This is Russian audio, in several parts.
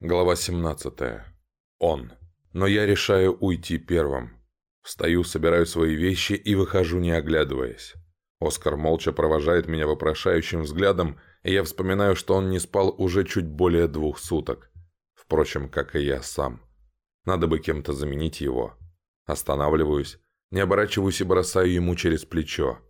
Глава 17. Он. Но я решаю уйти первым. Встаю, собираю свои вещи и выхожу, не оглядываясь. Оскар молча провожает меня вопрошающим взглядом, и я вспоминаю, что он не спал уже чуть более двух суток. Впрочем, как и я сам. Надо бы кем-то заменить его. Останавливаюсь, не оборачиваюсь и бросаю ему через плечо.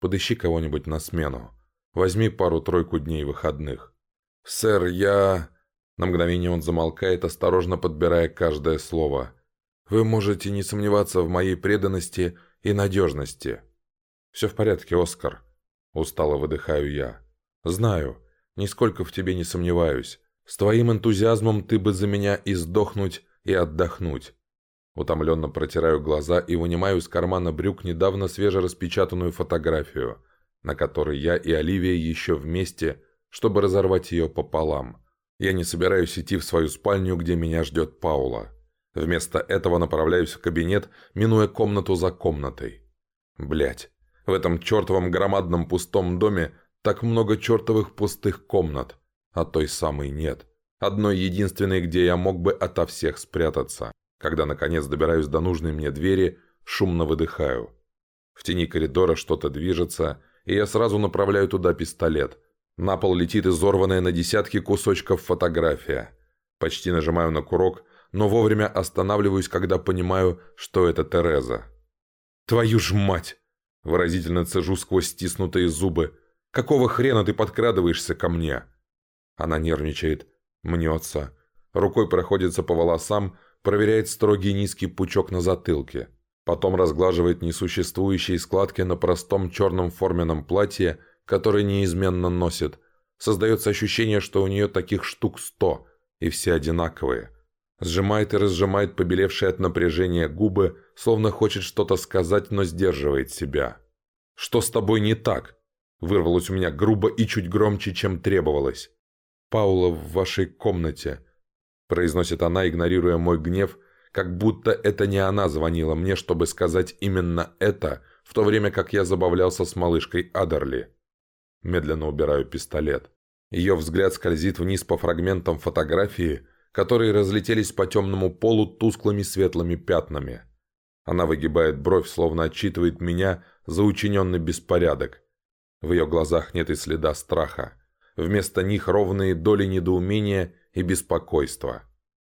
Подыщи кого-нибудь на смену. Возьми пару-тройку дней выходных. «Сэр, я...» На мгновение он замолкает, осторожно подбирая каждое слово. «Вы можете не сомневаться в моей преданности и надежности». «Все в порядке, Оскар», — устало выдыхаю я. «Знаю, нисколько в тебе не сомневаюсь. С твоим энтузиазмом ты бы за меня и сдохнуть, и отдохнуть». Утомленно протираю глаза и вынимаю из кармана брюк недавно свежераспечатанную фотографию, на которой я и Оливия еще вместе, чтобы разорвать ее пополам. Я не собираюсь идти в свою спальню, где меня ждет Паула. Вместо этого направляюсь в кабинет, минуя комнату за комнатой. Блять, в этом чертовом громадном пустом доме так много чертовых пустых комнат, а той самой нет. Одной единственной, где я мог бы ото всех спрятаться. Когда, наконец, добираюсь до нужной мне двери, шумно выдыхаю. В тени коридора что-то движется, и я сразу направляю туда пистолет. На пол летит изорванная на десятки кусочков фотография. Почти нажимаю на курок, но вовремя останавливаюсь, когда понимаю, что это Тереза. «Твою ж мать!» Выразительно цежу сквозь стиснутые зубы. «Какого хрена ты подкрадываешься ко мне?» Она нервничает, мнется. Рукой проходится по волосам, проверяет строгий низкий пучок на затылке. Потом разглаживает несуществующие складки на простом черном форменном платье который неизменно носит. Создается ощущение, что у нее таких штук сто, и все одинаковые. Сжимает и разжимает побелевшие от напряжения губы, словно хочет что-то сказать, но сдерживает себя. «Что с тобой не так?» Вырвалось у меня грубо и чуть громче, чем требовалось. «Паула в вашей комнате», – произносит она, игнорируя мой гнев, как будто это не она звонила мне, чтобы сказать именно это, в то время как я забавлялся с малышкой Адерли. Медленно убираю пистолет. Ее взгляд скользит вниз по фрагментам фотографии, которые разлетелись по темному полу тусклыми светлыми пятнами. Она выгибает бровь, словно отчитывает меня за учиненный беспорядок. В ее глазах нет и следа страха. Вместо них ровные доли недоумения и беспокойства.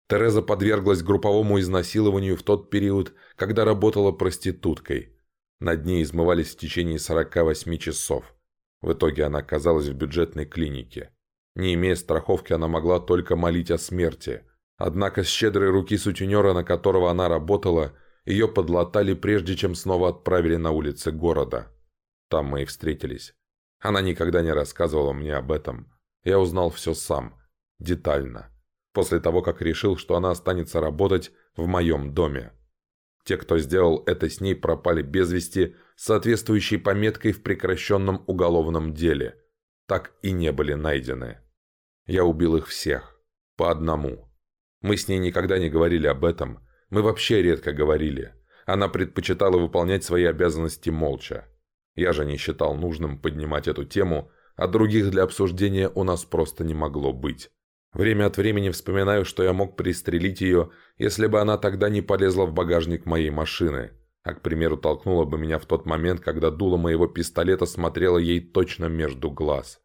Тереза подверглась групповому изнасилованию в тот период, когда работала проституткой. Над ней измывались в течение 48 часов. В итоге она оказалась в бюджетной клинике. Не имея страховки, она могла только молить о смерти. Однако с щедрой руки сутенера, на которого она работала, ее подлатали прежде, чем снова отправили на улицы города. Там мы и встретились. Она никогда не рассказывала мне об этом. Я узнал все сам, детально. После того, как решил, что она останется работать в моем доме. Те, кто сделал это с ней, пропали без вести соответствующей пометкой в прекращенном уголовном деле. Так и не были найдены. Я убил их всех. По одному. Мы с ней никогда не говорили об этом. Мы вообще редко говорили. Она предпочитала выполнять свои обязанности молча. Я же не считал нужным поднимать эту тему, а других для обсуждения у нас просто не могло быть. Время от времени вспоминаю, что я мог пристрелить ее, если бы она тогда не полезла в багажник моей машины, а, к примеру, толкнула бы меня в тот момент, когда дуло моего пистолета смотрело ей точно между глаз.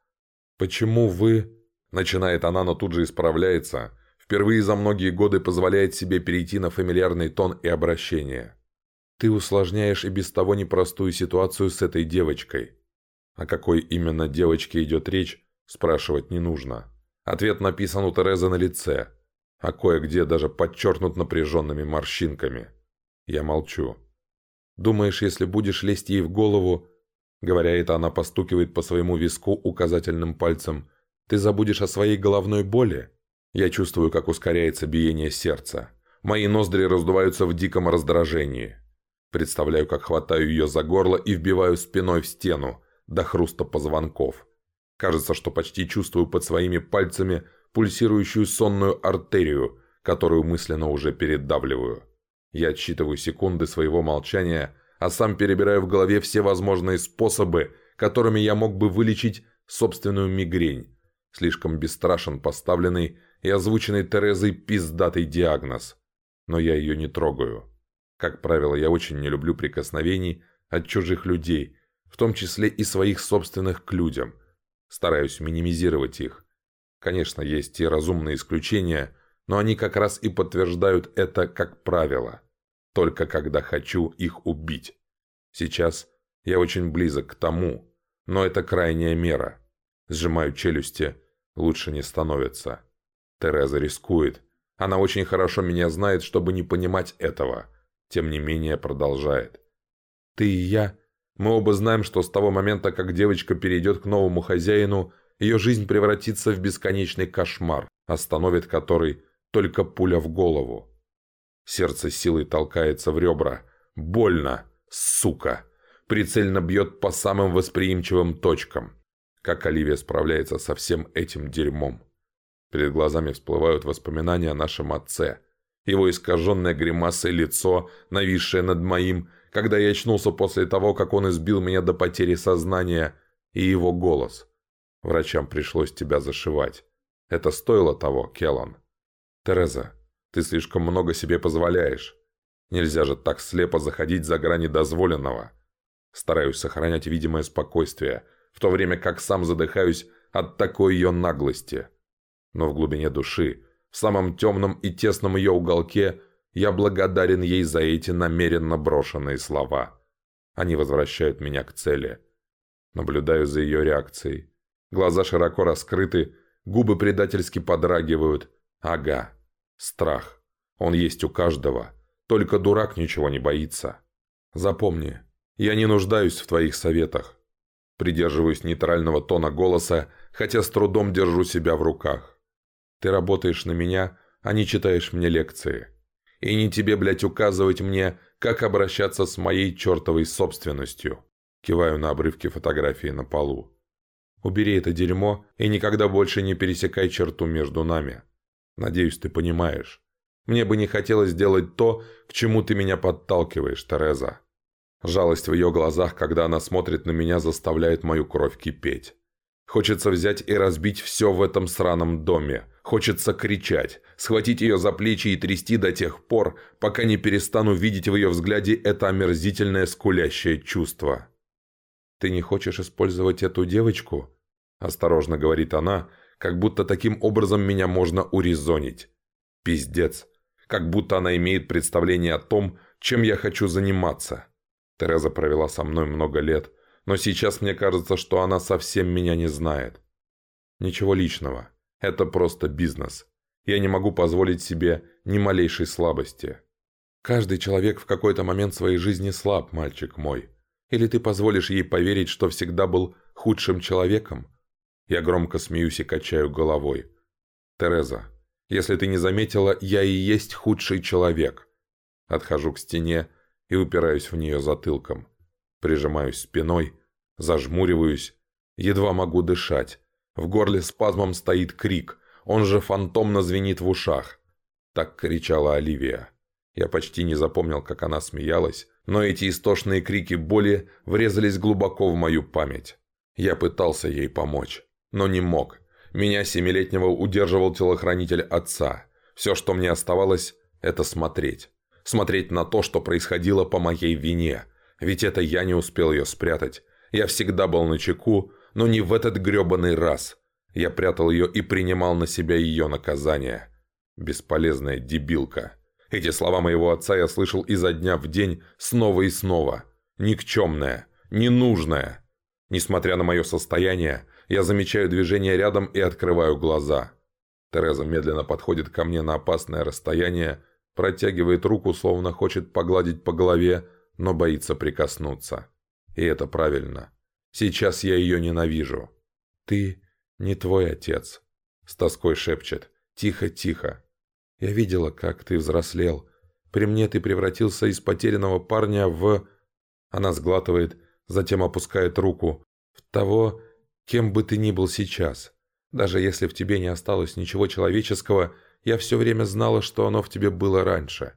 «Почему вы...» Начинает она, но тут же исправляется. Впервые за многие годы позволяет себе перейти на фамильярный тон и обращение. «Ты усложняешь и без того непростую ситуацию с этой девочкой». О какой именно девочке идет речь, спрашивать не нужно. Ответ написан у Терезы на лице, а кое-где даже подчеркнут напряженными морщинками. Я молчу. «Думаешь, если будешь лезть ей в голову...» Говоря это, она постукивает по своему виску указательным пальцем. «Ты забудешь о своей головной боли?» Я чувствую, как ускоряется биение сердца. Мои ноздри раздуваются в диком раздражении. Представляю, как хватаю ее за горло и вбиваю спиной в стену, до хруста позвонков. Кажется, что почти чувствую под своими пальцами пульсирующую сонную артерию, которую мысленно уже передавливаю. Я отсчитываю секунды своего молчания, а сам перебираю в голове все возможные способы, которыми я мог бы вылечить собственную мигрень, слишком бесстрашен поставленный и озвученный Терезой пиздатый диагноз. Но я ее не трогаю. Как правило, я очень не люблю прикосновений от чужих людей, в том числе и своих собственных к людям. Стараюсь минимизировать их. Конечно, есть и разумные исключения, но они как раз и подтверждают это как правило. Только когда хочу их убить. Сейчас я очень близок к тому, но это крайняя мера. Сжимаю челюсти, лучше не становится. Тереза рискует. Она очень хорошо меня знает, чтобы не понимать этого. Тем не менее продолжает. Ты и я, мы оба знаем, что с того момента, как девочка перейдет к новому хозяину, ее жизнь превратится в бесконечный кошмар, остановит который только пуля в голову. Сердце силой толкается в ребра. Больно, сука. Прицельно бьет по самым восприимчивым точкам. Как Оливия справляется со всем этим дерьмом. Перед глазами всплывают воспоминания о нашем отце. Его искаженное гримасой лицо, нависшее над моим, когда я очнулся после того, как он избил меня до потери сознания, и его голос. Врачам пришлось тебя зашивать. Это стоило того, Келлан. Тереза, ты слишком много себе позволяешь. Нельзя же так слепо заходить за грани дозволенного. Стараюсь сохранять видимое спокойствие, в то время как сам задыхаюсь от такой ее наглости но в глубине души, в самом темном и тесном ее уголке, я благодарен ей за эти намеренно брошенные слова. Они возвращают меня к цели. Наблюдаю за ее реакцией. Глаза широко раскрыты, губы предательски подрагивают. Ага, страх. Он есть у каждого. Только дурак ничего не боится. Запомни, я не нуждаюсь в твоих советах. Придерживаюсь нейтрального тона голоса, хотя с трудом держу себя в руках. Ты работаешь на меня, а не читаешь мне лекции. И не тебе, блядь, указывать мне, как обращаться с моей чертовой собственностью. Киваю на обрывки фотографии на полу. Убери это дерьмо и никогда больше не пересекай черту между нами. Надеюсь, ты понимаешь. Мне бы не хотелось сделать то, к чему ты меня подталкиваешь, Тереза. Жалость в ее глазах, когда она смотрит на меня, заставляет мою кровь кипеть. Хочется взять и разбить все в этом сраном доме. Хочется кричать, схватить ее за плечи и трясти до тех пор, пока не перестану видеть в ее взгляде это омерзительное скулящее чувство. «Ты не хочешь использовать эту девочку?» – осторожно говорит она, как будто таким образом меня можно урезонить. Пиздец. Как будто она имеет представление о том, чем я хочу заниматься. Тереза провела со мной много лет – но сейчас мне кажется, что она совсем меня не знает. Ничего личного. Это просто бизнес. Я не могу позволить себе ни малейшей слабости. Каждый человек в какой-то момент своей жизни слаб, мальчик мой. Или ты позволишь ей поверить, что всегда был худшим человеком? Я громко смеюсь и качаю головой. Тереза, если ты не заметила, я и есть худший человек. Отхожу к стене и упираюсь в нее затылком. Прижимаюсь спиной, зажмуриваюсь, едва могу дышать. В горле спазмом стоит крик, он же фантомно звенит в ушах. Так кричала Оливия. Я почти не запомнил, как она смеялась, но эти истошные крики боли врезались глубоко в мою память. Я пытался ей помочь, но не мог. Меня семилетнего удерживал телохранитель отца. Все, что мне оставалось, это смотреть. Смотреть на то, что происходило по моей вине – ведь это я не успел ее спрятать. Я всегда был на чеку, но не в этот гребаный раз. Я прятал ее и принимал на себя ее наказание. Бесполезная дебилка. Эти слова моего отца я слышал изо дня в день снова и снова. Никчемная, ненужная. Несмотря на мое состояние, я замечаю движение рядом и открываю глаза. Тереза медленно подходит ко мне на опасное расстояние, протягивает руку, словно хочет погладить по голове, но боится прикоснуться. И это правильно. Сейчас я ее ненавижу. «Ты не твой отец», — с тоской шепчет. «Тихо-тихо. Я видела, как ты взрослел. При мне ты превратился из потерянного парня в...» Она сглатывает, затем опускает руку. «В того, кем бы ты ни был сейчас. Даже если в тебе не осталось ничего человеческого, я все время знала, что оно в тебе было раньше.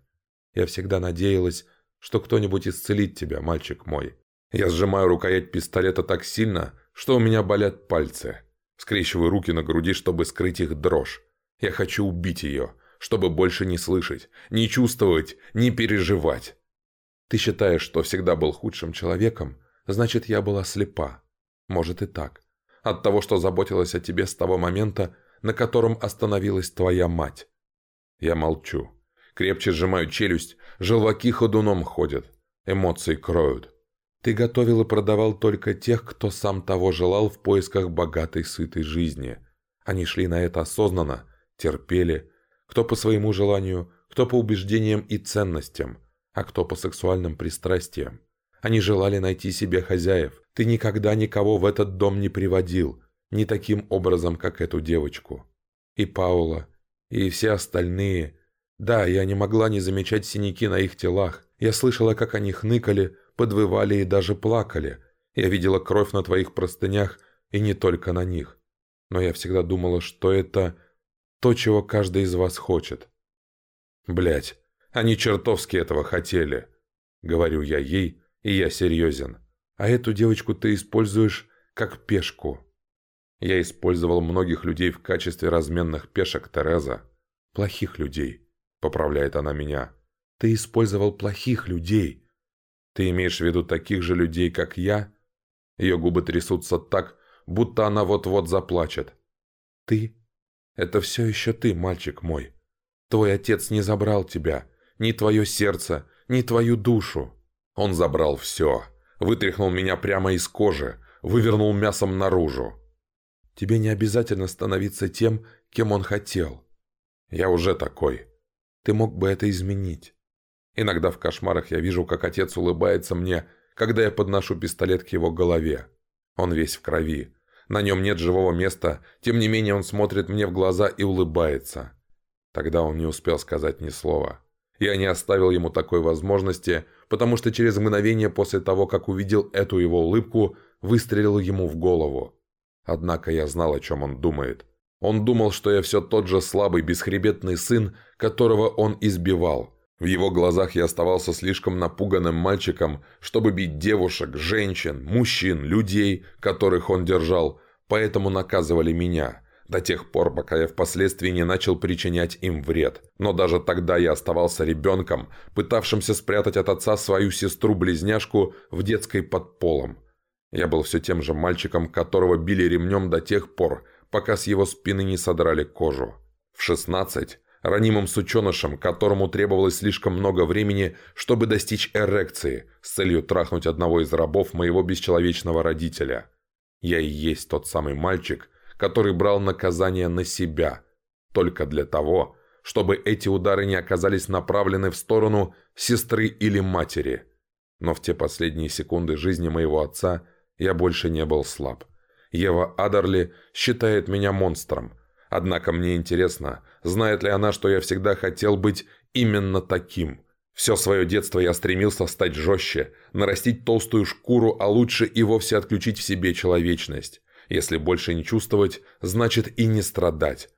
Я всегда надеялась, что кто-нибудь исцелит тебя, мальчик мой. Я сжимаю рукоять пистолета так сильно, что у меня болят пальцы. Скрещиваю руки на груди, чтобы скрыть их дрожь. Я хочу убить ее, чтобы больше не слышать, не чувствовать, не переживать. Ты считаешь, что всегда был худшим человеком, значит, я была слепа. Может и так. От того, что заботилась о тебе с того момента, на котором остановилась твоя мать. Я молчу. Крепче сжимаю челюсть, желваки ходуном ходят. Эмоции кроют. Ты готовил и продавал только тех, кто сам того желал в поисках богатой, сытой жизни. Они шли на это осознанно, терпели, кто по своему желанию, кто по убеждениям и ценностям, а кто по сексуальным пристрастиям. Они желали найти себе хозяев. Ты никогда никого в этот дом не приводил, не таким образом, как эту девочку. И Паула, и все остальные. Да, я не могла не замечать синяки на их телах. Я слышала, как они хныкали, подвывали и даже плакали. Я видела кровь на твоих простынях, и не только на них. Но я всегда думала, что это то, чего каждый из вас хочет. Блять, они чертовски этого хотели. Говорю я ей, и я серьезен. А эту девочку ты используешь как пешку. Я использовал многих людей в качестве разменных пешек, Тереза. Плохих людей, поправляет она меня. Ты использовал плохих людей. Ты имеешь в виду таких же людей, как я? Ее губы трясутся так, будто она вот-вот заплачет. Ты? Это все еще ты, мальчик мой. Твой отец не забрал тебя, ни твое сердце, ни твою душу. Он забрал все. Вытряхнул меня прямо из кожи, вывернул мясом наружу. Тебе не обязательно становиться тем, кем он хотел. Я уже такой. Ты мог бы это изменить. Иногда в кошмарах я вижу, как отец улыбается мне, когда я подношу пистолет к его голове. Он весь в крови. На нем нет живого места, тем не менее он смотрит мне в глаза и улыбается. Тогда он не успел сказать ни слова. Я не оставил ему такой возможности, потому что через мгновение после того, как увидел эту его улыбку, выстрелил ему в голову. Однако я знал, о чем он думает. Он думал, что я все тот же слабый, бесхребетный сын, которого он избивал – в его глазах я оставался слишком напуганным мальчиком, чтобы бить девушек, женщин, мужчин, людей, которых он держал, поэтому наказывали меня, до тех пор, пока я впоследствии не начал причинять им вред. Но даже тогда я оставался ребенком, пытавшимся спрятать от отца свою сестру-близняшку в детской под полом. Я был все тем же мальчиком, которого били ремнем до тех пор, пока с его спины не содрали кожу. В шестнадцать ранимым сученышем, которому требовалось слишком много времени, чтобы достичь эрекции, с целью трахнуть одного из рабов моего бесчеловечного родителя. Я и есть тот самый мальчик, который брал наказание на себя, только для того, чтобы эти удары не оказались направлены в сторону сестры или матери. Но в те последние секунды жизни моего отца я больше не был слаб. Ева Адерли считает меня монстром – Однако мне интересно, знает ли она, что я всегда хотел быть именно таким. Все свое детство я стремился стать жестче, нарастить толстую шкуру, а лучше и вовсе отключить в себе человечность. Если больше не чувствовать, значит и не страдать.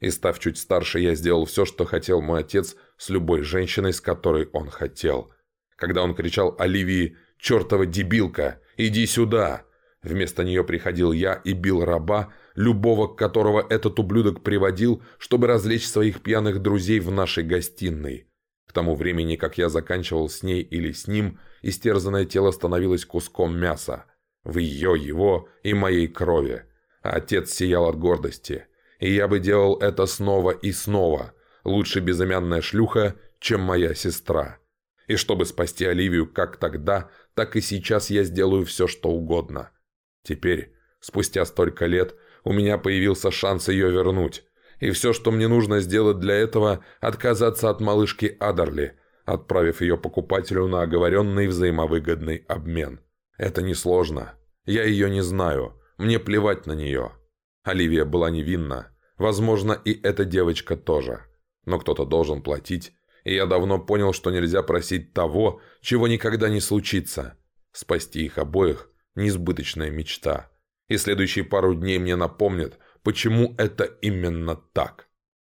И став чуть старше, я сделал все, что хотел мой отец с любой женщиной, с которой он хотел. Когда он кричал Оливии «Чертова дебилка! Иди сюда!» Вместо нее приходил я и бил раба, любого которого этот ублюдок приводил, чтобы развлечь своих пьяных друзей в нашей гостиной. К тому времени, как я заканчивал с ней или с ним, истерзанное тело становилось куском мяса. В ее, его и моей крови. отец сиял от гордости. И я бы делал это снова и снова. Лучше безымянная шлюха, чем моя сестра. И чтобы спасти Оливию как тогда, так и сейчас я сделаю все, что угодно. Теперь, спустя столько лет, у меня появился шанс ее вернуть. И все, что мне нужно сделать для этого, отказаться от малышки Адерли, отправив ее покупателю на оговоренный взаимовыгодный обмен. Это несложно. Я ее не знаю. Мне плевать на нее. Оливия была невинна. Возможно, и эта девочка тоже. Но кто-то должен платить. И я давно понял, что нельзя просить того, чего никогда не случится. Спасти их обоих – несбыточная мечта и следующие пару дней мне напомнят, почему это именно так.